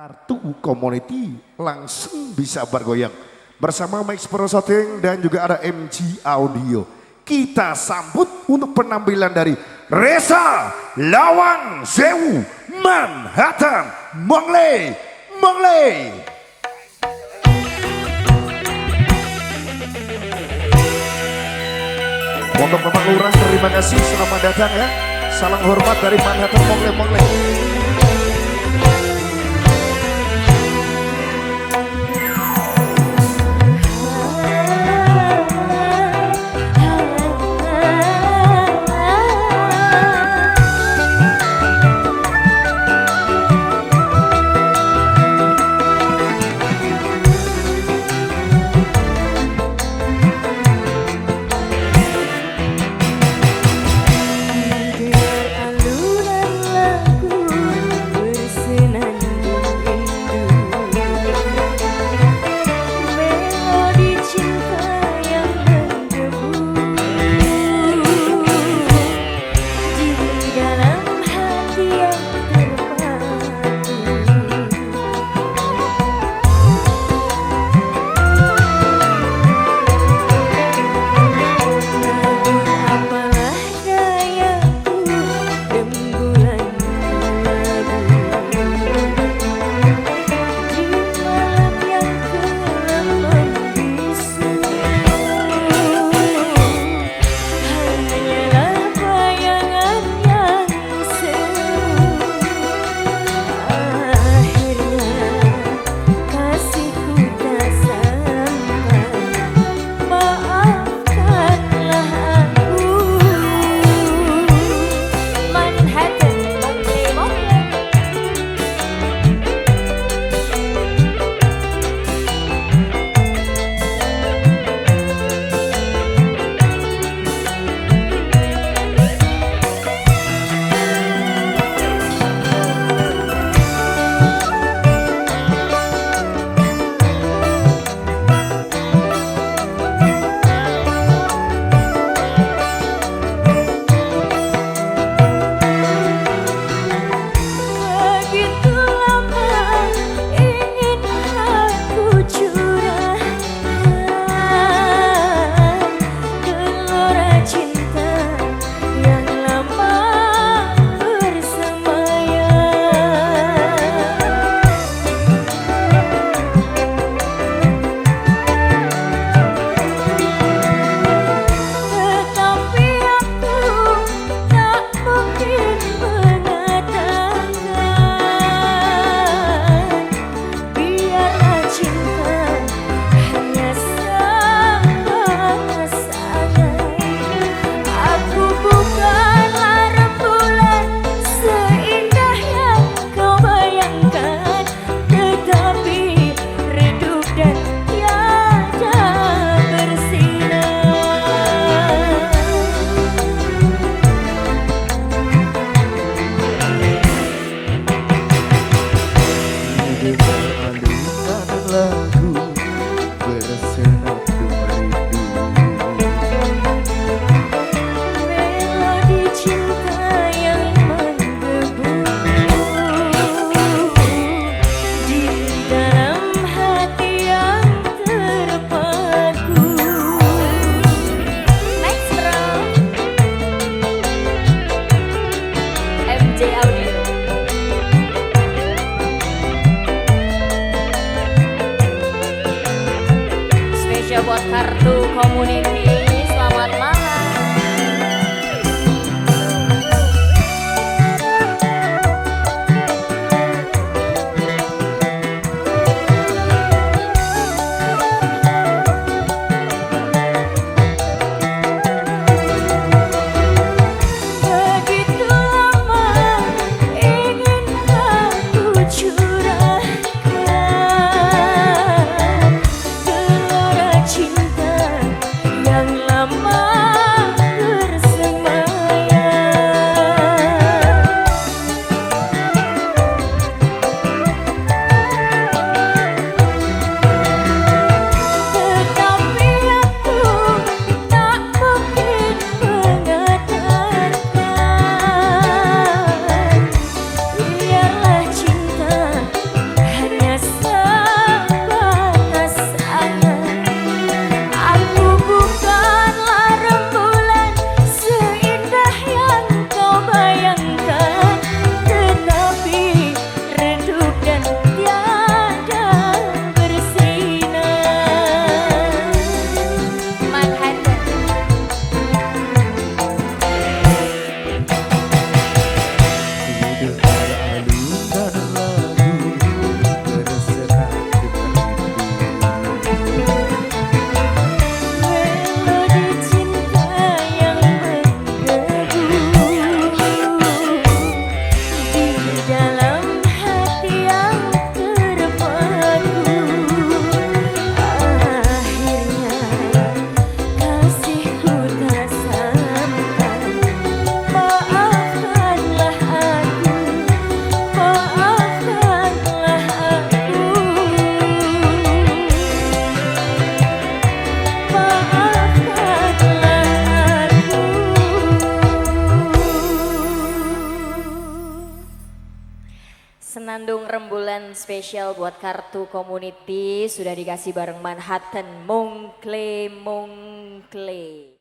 Kartu Community langsung bisa bergoyang bersama Max Pro Shooting dan juga ada MG Audio. Kita sambut untuk penampilan dari Reza Lawang Sewu Manhattan Mongley Mongley. Untuk Bapak Lurah terima kasih selamat datang ya. Salam hormat dari Manhattan Mongley Mongley. Kartu community Senandung rembulan spesial buat kartu community sudah dikasih bareng Manhattan Mongkle Mongkle.